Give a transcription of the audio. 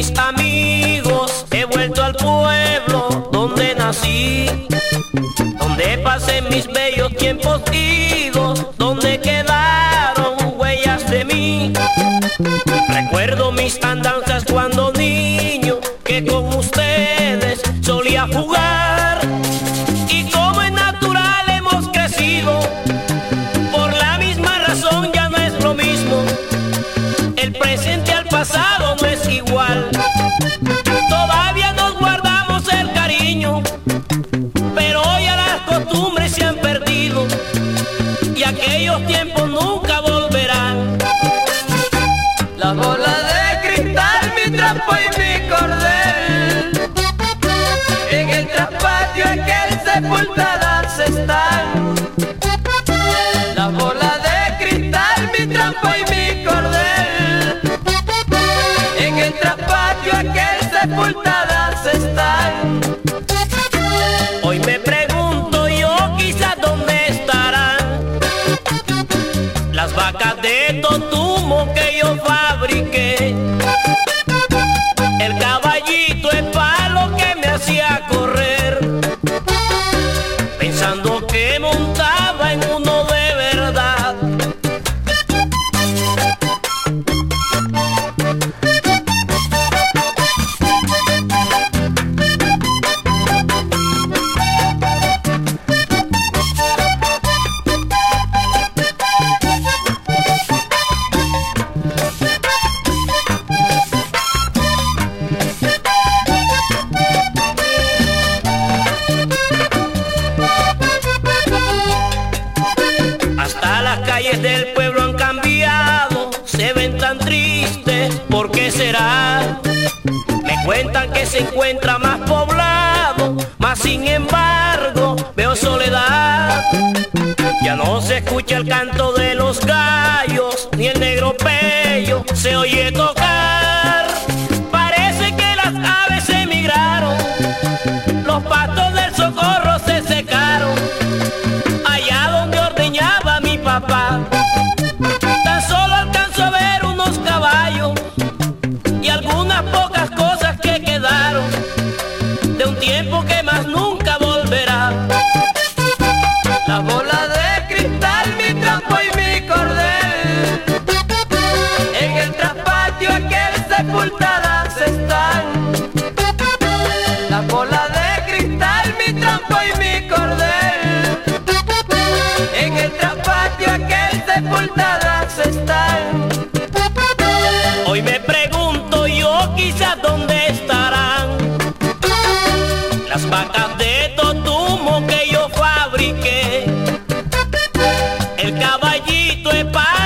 mis amigos. He vuelto al pueblo donde nací, donde pasé mis bellos tiempos idos, donde quedaron huellas de mí. Recuerdo mis andanzas sepultadas están. La bola de cristal, mi trampo y mi cordel. En el traspatio aquel sepultadas en uno se encuentra más poblado, más sin embargo veo soledad. Ya no se escucha el canto de los gallos, ni el negro pello se oye tocar. Parece que las aves emigraron, los patos del socorro se secaron allá donde ordeñaba mi papá. Tan solo alcanzo a ver unos caballos caballito es palo